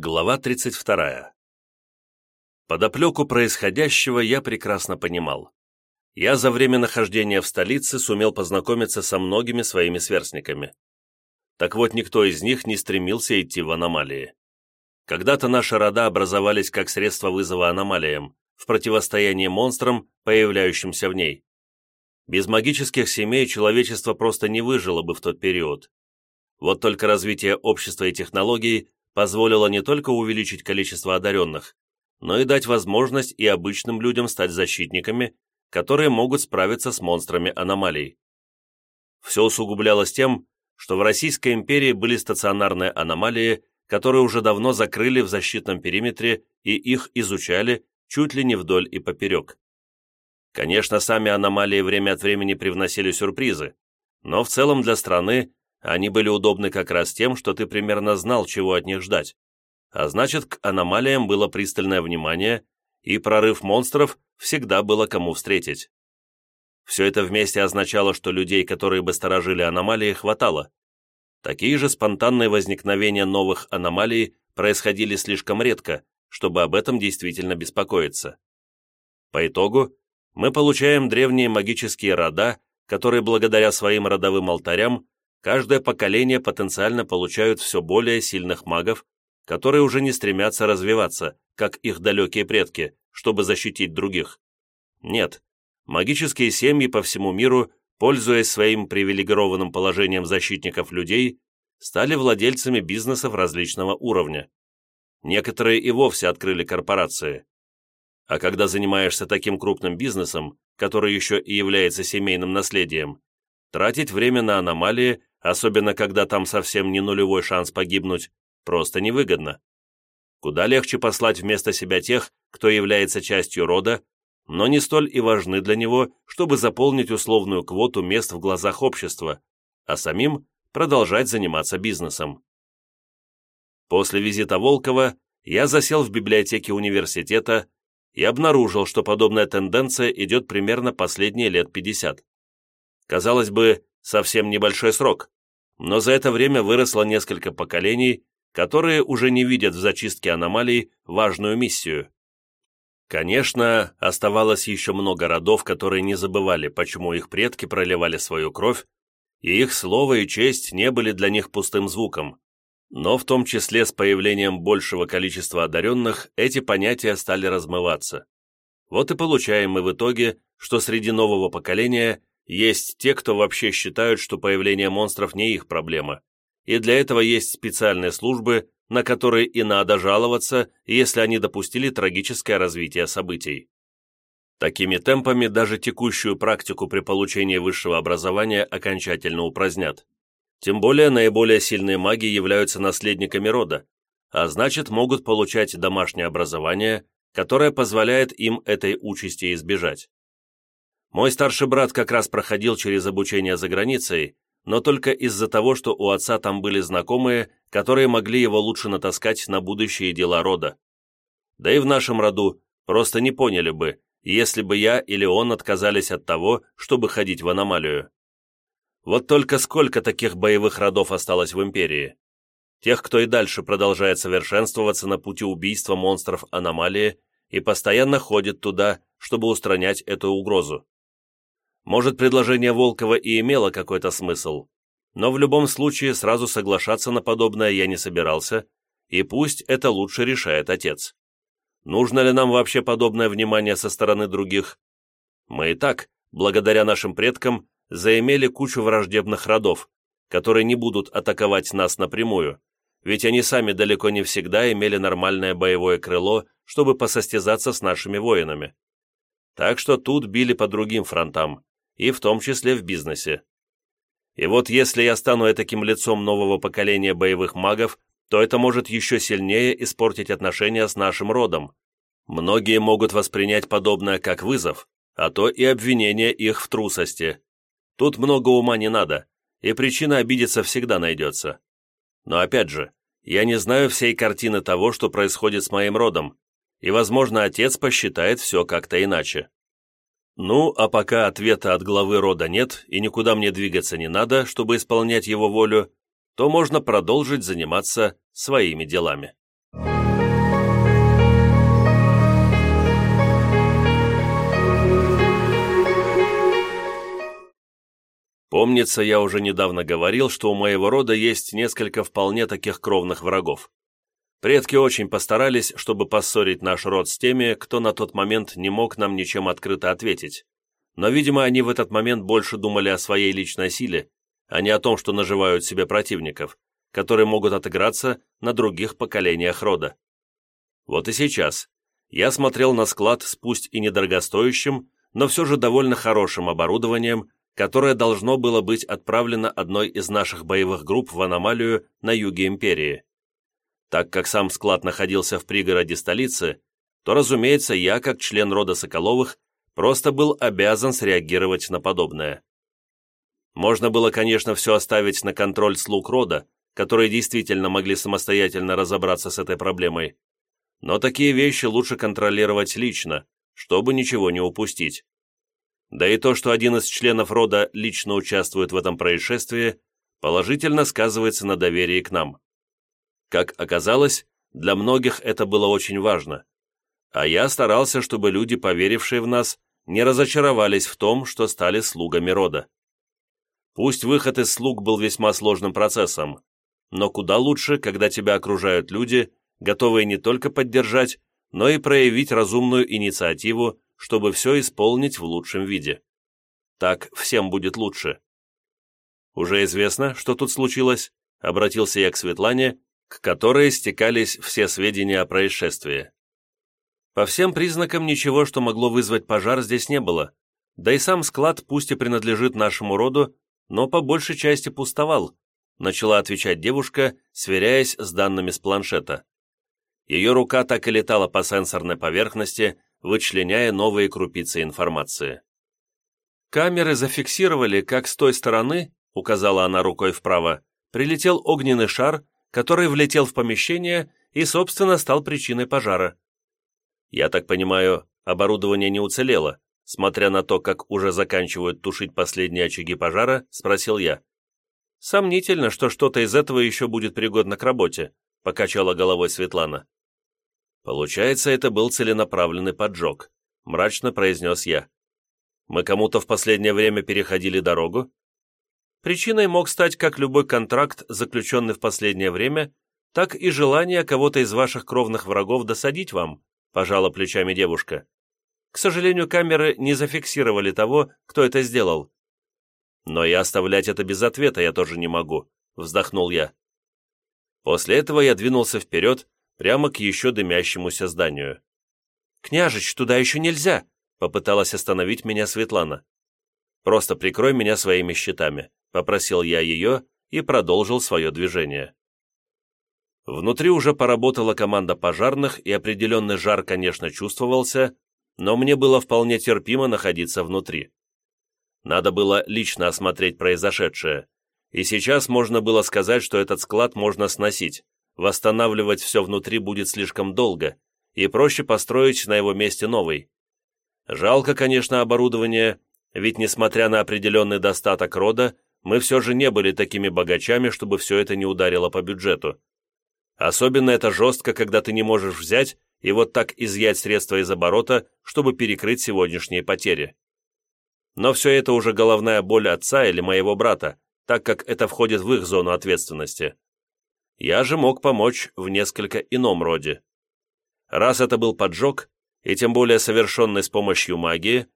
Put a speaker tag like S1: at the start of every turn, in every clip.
S1: Глава 32. Подоплеку происходящего я прекрасно понимал. Я за время нахождения в столице сумел познакомиться со многими своими сверстниками. Так вот, никто из них не стремился идти в аномалии. Когда-то наши рода образовались как средство вызова аномалиям, в противостоянии монстрам, появляющимся в ней. Без магических семей человечество просто не выжило бы в тот период. Вот только развитие общества и технологий позволило не только увеличить количество одаренных, но и дать возможность и обычным людям стать защитниками, которые могут справиться с монстрами аномалий. Все усугублялось тем, что в Российской империи были стационарные аномалии, которые уже давно закрыли в защитном периметре и их изучали чуть ли не вдоль и поперек. Конечно, сами аномалии время от времени привносили сюрпризы, но в целом для страны они были удобны как раз тем, что ты примерно знал, чего от них ждать. А значит, к аномалиям было пристальное внимание, и прорыв монстров всегда было кому встретить. Все это вместе означало, что людей, которые бы сторожили аномалии, хватало. Такие же спонтанные возникновения новых аномалий происходили слишком редко, чтобы об этом действительно беспокоиться. По итогу, мы получаем древние магические рода, которые благодаря своим родовым алтарям каждое поколение потенциально получают все более сильных магов, которые уже не стремятся развиваться, как их далекие предки, чтобы защитить других. Нет, магические семьи по всему миру, пользуясь своим привилегированным положением защитников людей, стали владельцами бизнесов различного уровня. Некоторые и вовсе открыли корпорации. А когда занимаешься таким крупным бизнесом, который еще и является семейным наследием, тратить время на аномалии, особенно когда там совсем не нулевой шанс погибнуть, просто невыгодно. Куда легче послать вместо себя тех, кто является частью рода, но не столь и важны для него, чтобы заполнить условную квоту мест в глазах общества, а самим продолжать заниматься бизнесом. После визита Волкова я засел в библиотеке университета, и обнаружил, что подобная тенденция идет примерно последние лет 50. Казалось бы, совсем небольшой срок, но за это время выросло несколько поколений, которые уже не видят в зачистке аномалий важную миссию. Конечно, оставалось еще много родов, которые не забывали, почему их предки проливали свою кровь, и их слово и честь не были для них пустым звуком. Но в том числе с появлением большего количества одаренных эти понятия стали размываться. Вот и получаем мы в итоге, что среди нового поколения есть те, кто вообще считают, что появление монстров не их проблема, и для этого есть специальные службы, на которые и надо жаловаться, если они допустили трагическое развитие событий. Такими темпами даже текущую практику при получении высшего образования окончательно упразднят. Тем более наиболее сильные маги являются наследниками рода, а значит могут получать домашнее образование, которое позволяет им этой участи избежать. Мой старший брат как раз проходил через обучение за границей, но только из-за того, что у отца там были знакомые, которые могли его лучше натаскать на будущие дела рода. Да и в нашем роду просто не поняли бы, если бы я или он отказались от того, чтобы ходить в аномалию. Вот только сколько таких боевых родов осталось в Империи? Тех, кто и дальше продолжает совершенствоваться на пути убийства монстров аномалии и постоянно ходит туда, чтобы устранять эту угрозу. Может, предложение Волкова и имело какой-то смысл, но в любом случае сразу соглашаться на подобное я не собирался, и пусть это лучше решает отец. Нужно ли нам вообще подобное внимание со стороны других? Мы и так, благодаря нашим предкам, заимели кучу враждебных родов, которые не будут атаковать нас напрямую, ведь они сами далеко не всегда имели нормальное боевое крыло, чтобы посостязаться с нашими воинами. Так что тут били по другим фронтам, и в том числе в бизнесе. И вот если я стану таким лицом нового поколения боевых магов, то это может еще сильнее испортить отношения с нашим родом. Многие могут воспринять подобное как вызов, а то и обвинение их в трусости. Тут много ума не надо, и причина обидеться всегда найдется. Но опять же, я не знаю всей картины того, что происходит с моим родом, и, возможно, отец посчитает все как-то иначе. Ну, а пока ответа от главы рода нет и никуда мне двигаться не надо, чтобы исполнять его волю, то можно продолжить заниматься своими делами. Помнится, я уже недавно говорил, что у моего рода есть несколько вполне таких кровных врагов. Предки очень постарались, чтобы поссорить наш род с теми, кто на тот момент не мог нам ничем открыто ответить. Но, видимо, они в этот момент больше думали о своей личной силе, а не о том, что наживают себе противников, которые могут отыграться на других поколениях рода. Вот и сейчас я смотрел на склад с пусть и недорогостоящим, но все же довольно хорошим оборудованием, которое должно было быть отправлено одной из наших боевых групп в аномалию на юге Империи. Так как сам склад находился в пригороде столицы, то, разумеется, я, как член рода Соколовых, просто был обязан среагировать на подобное. Можно было, конечно, все оставить на контроль слуг рода, которые действительно могли самостоятельно разобраться с этой проблемой. Но такие вещи лучше контролировать лично, чтобы ничего не упустить. Да и то, что один из членов рода лично участвует в этом происшествии, положительно сказывается на доверии к нам. Как оказалось, для многих это было очень важно. А я старался, чтобы люди, поверившие в нас, не разочаровались в том, что стали слугами рода. Пусть выход из слуг был весьма сложным процессом, но куда лучше, когда тебя окружают люди, готовые не только поддержать, но и проявить разумную инициативу, чтобы все исполнить в лучшем виде. Так всем будет лучше. «Уже известно, что тут случилось?» — обратился я к Светлане, к которой стекались все сведения о происшествии. По всем признакам ничего, что могло вызвать пожар, здесь не было, да и сам склад пусть и принадлежит нашему роду, но по большей части пустовал, начала отвечать девушка, сверяясь с данными с планшета. Ее рука так и летала по сенсорной поверхности, вычленяя новые крупицы информации. Камеры зафиксировали, как с той стороны, указала она рукой вправо, прилетел огненный шар, который влетел в помещение и, собственно, стал причиной пожара. Я так понимаю, оборудование не уцелело, смотря на то, как уже заканчивают тушить последние очаги пожара, спросил я. Сомнительно, что что-то из этого еще будет пригодно к работе, покачала головой Светлана. Получается, это был целенаправленный поджог, мрачно произнес я. Мы кому-то в последнее время переходили дорогу, Причиной мог стать как любой контракт, заключенный в последнее время, так и желание кого-то из ваших кровных врагов досадить вам, пожала плечами девушка. К сожалению, камеры не зафиксировали того, кто это сделал. Но и оставлять это без ответа я тоже не могу, вздохнул я. После этого я двинулся вперед, прямо к еще дымящемуся зданию. «Княжич, туда еще нельзя!» — попыталась остановить меня Светлана. «Просто прикрой меня своими щитами», — попросил я ее и продолжил свое движение. Внутри уже поработала команда пожарных, и определенный жар, конечно, чувствовался, но мне было вполне терпимо находиться внутри. Надо было лично осмотреть произошедшее, и сейчас можно было сказать, что этот склад можно сносить, восстанавливать все внутри будет слишком долго, и проще построить на его месте новый. Жалко, конечно, оборудование, ведь, несмотря на определенный достаток рода, мы все же не были такими богачами, чтобы все это не ударило по бюджету. Особенно это жестко, когда ты не можешь взять и вот так изъять средства из оборота, чтобы перекрыть сегодняшние потери. Но все это уже головная боль отца или моего брата, так как это входит в их зону ответственности. Я же мог помочь в несколько ином роде. Раз это был поджог, и тем более совершенный с помощью магии,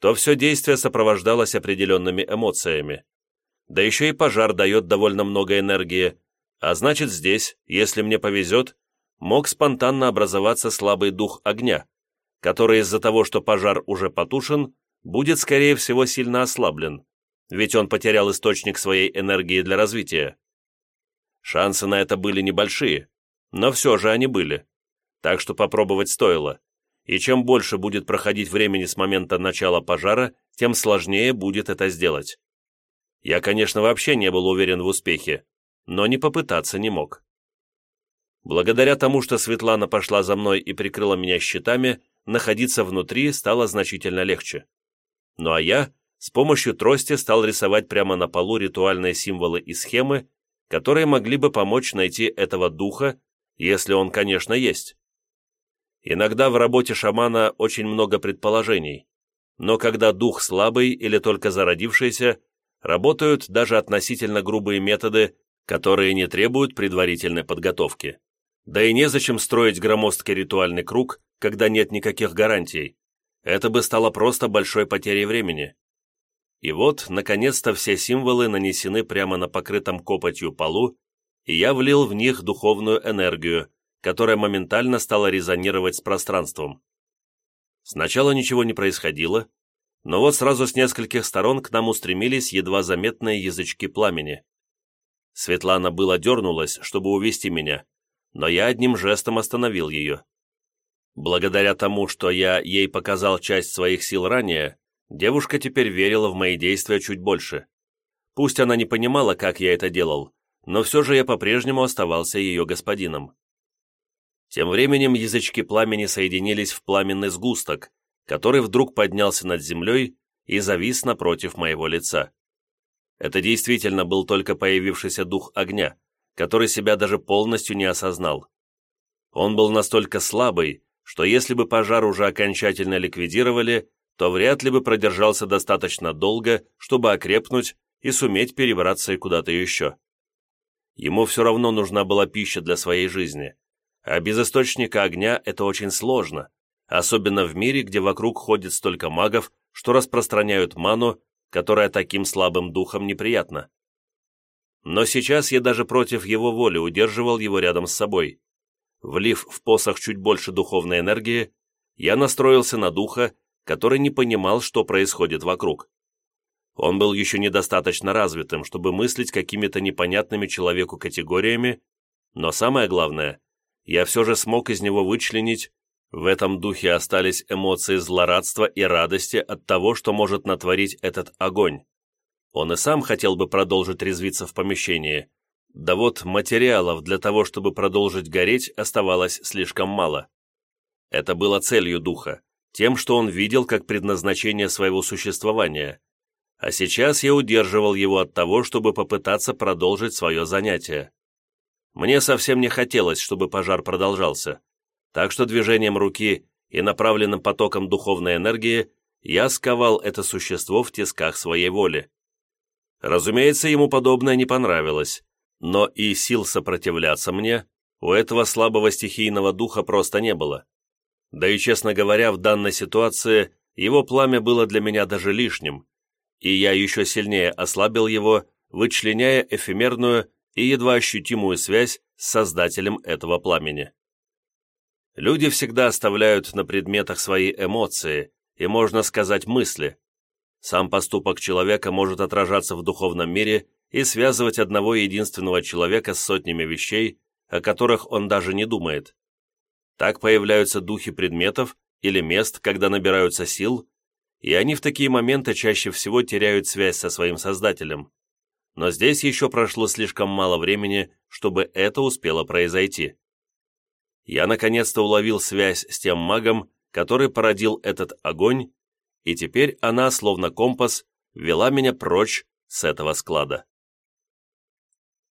S1: то все действие сопровождалось определенными эмоциями. Да еще и пожар дает довольно много энергии, а значит здесь, если мне повезет, мог спонтанно образоваться слабый дух огня, который из-за того, что пожар уже потушен, будет, скорее всего, сильно ослаблен, ведь он потерял источник своей энергии для развития. Шансы на это были небольшие, но все же они были, так что попробовать стоило и чем больше будет проходить времени с момента начала пожара, тем сложнее будет это сделать. Я, конечно, вообще не был уверен в успехе, но не попытаться не мог. Благодаря тому, что Светлана пошла за мной и прикрыла меня щитами, находиться внутри стало значительно легче. Ну а я с помощью трости стал рисовать прямо на полу ритуальные символы и схемы, которые могли бы помочь найти этого духа, если он, конечно, есть. Иногда в работе шамана очень много предположений, но когда дух слабый или только зародившийся, работают даже относительно грубые методы, которые не требуют предварительной подготовки. Да и незачем строить громоздкий ритуальный круг, когда нет никаких гарантий. Это бы стало просто большой потерей времени. И вот, наконец-то, все символы нанесены прямо на покрытом копотью полу, и я влил в них духовную энергию, которая моментально стала резонировать с пространством. Сначала ничего не происходило, но вот сразу с нескольких сторон к нам устремились едва заметные язычки пламени. Светлана было дернулась, чтобы увести меня, но я одним жестом остановил ее. Благодаря тому, что я ей показал часть своих сил ранее, девушка теперь верила в мои действия чуть больше. Пусть она не понимала, как я это делал, но все же я по-прежнему оставался ее господином. Тем временем язычки пламени соединились в пламенный сгусток, который вдруг поднялся над землей и завис напротив моего лица. Это действительно был только появившийся дух огня, который себя даже полностью не осознал. Он был настолько слабый, что если бы пожар уже окончательно ликвидировали, то вряд ли бы продержался достаточно долго, чтобы окрепнуть и суметь перебраться и куда-то еще. Ему все равно нужна была пища для своей жизни, а без источника огня это очень сложно, особенно в мире, где вокруг ходит столько магов, что распространяют ману, которая таким слабым духом неприятна. Но сейчас я даже против его воли удерживал его рядом с собой. Влив в посох чуть больше духовной энергии, я настроился на духа, который не понимал, что происходит вокруг. Он был еще недостаточно развитым, чтобы мыслить какими-то непонятными человеку категориями, но самое главное, я все же смог из него вычленить в этом духе остались эмоции злорадства и радости от того, что может натворить этот огонь. Он и сам хотел бы продолжить резвиться в помещении. Да вот материалов для того, чтобы продолжить гореть, оставалось слишком мало. Это было целью духа, тем, что он видел как предназначение своего существования. А сейчас я удерживал его от того, чтобы попытаться продолжить свое занятие. Мне совсем не хотелось, чтобы пожар продолжался так что движением руки и направленным потоком духовной энергии я сковал это существо в тисках своей воли. Разумеется, ему подобное не понравилось, но и сил сопротивляться мне у этого слабого стихийного духа просто не было. Да и, честно говоря, в данной ситуации его пламя было для меня даже лишним, и я еще сильнее ослабил его, вычленяя эфемерную и едва ощутимую связь с создателем этого пламени. Люди всегда оставляют на предметах свои эмоции и, можно сказать, мысли. Сам поступок человека может отражаться в духовном мире и связывать одного единственного человека с сотнями вещей, о которых он даже не думает. Так появляются духи предметов или мест, когда набираются сил, и они в такие моменты чаще всего теряют связь со своим создателем. Но здесь еще прошло слишком мало времени, чтобы это успело произойти я наконец-то уловил связь с тем магом, который породил этот огонь, и теперь она, словно компас, вела меня прочь с этого склада.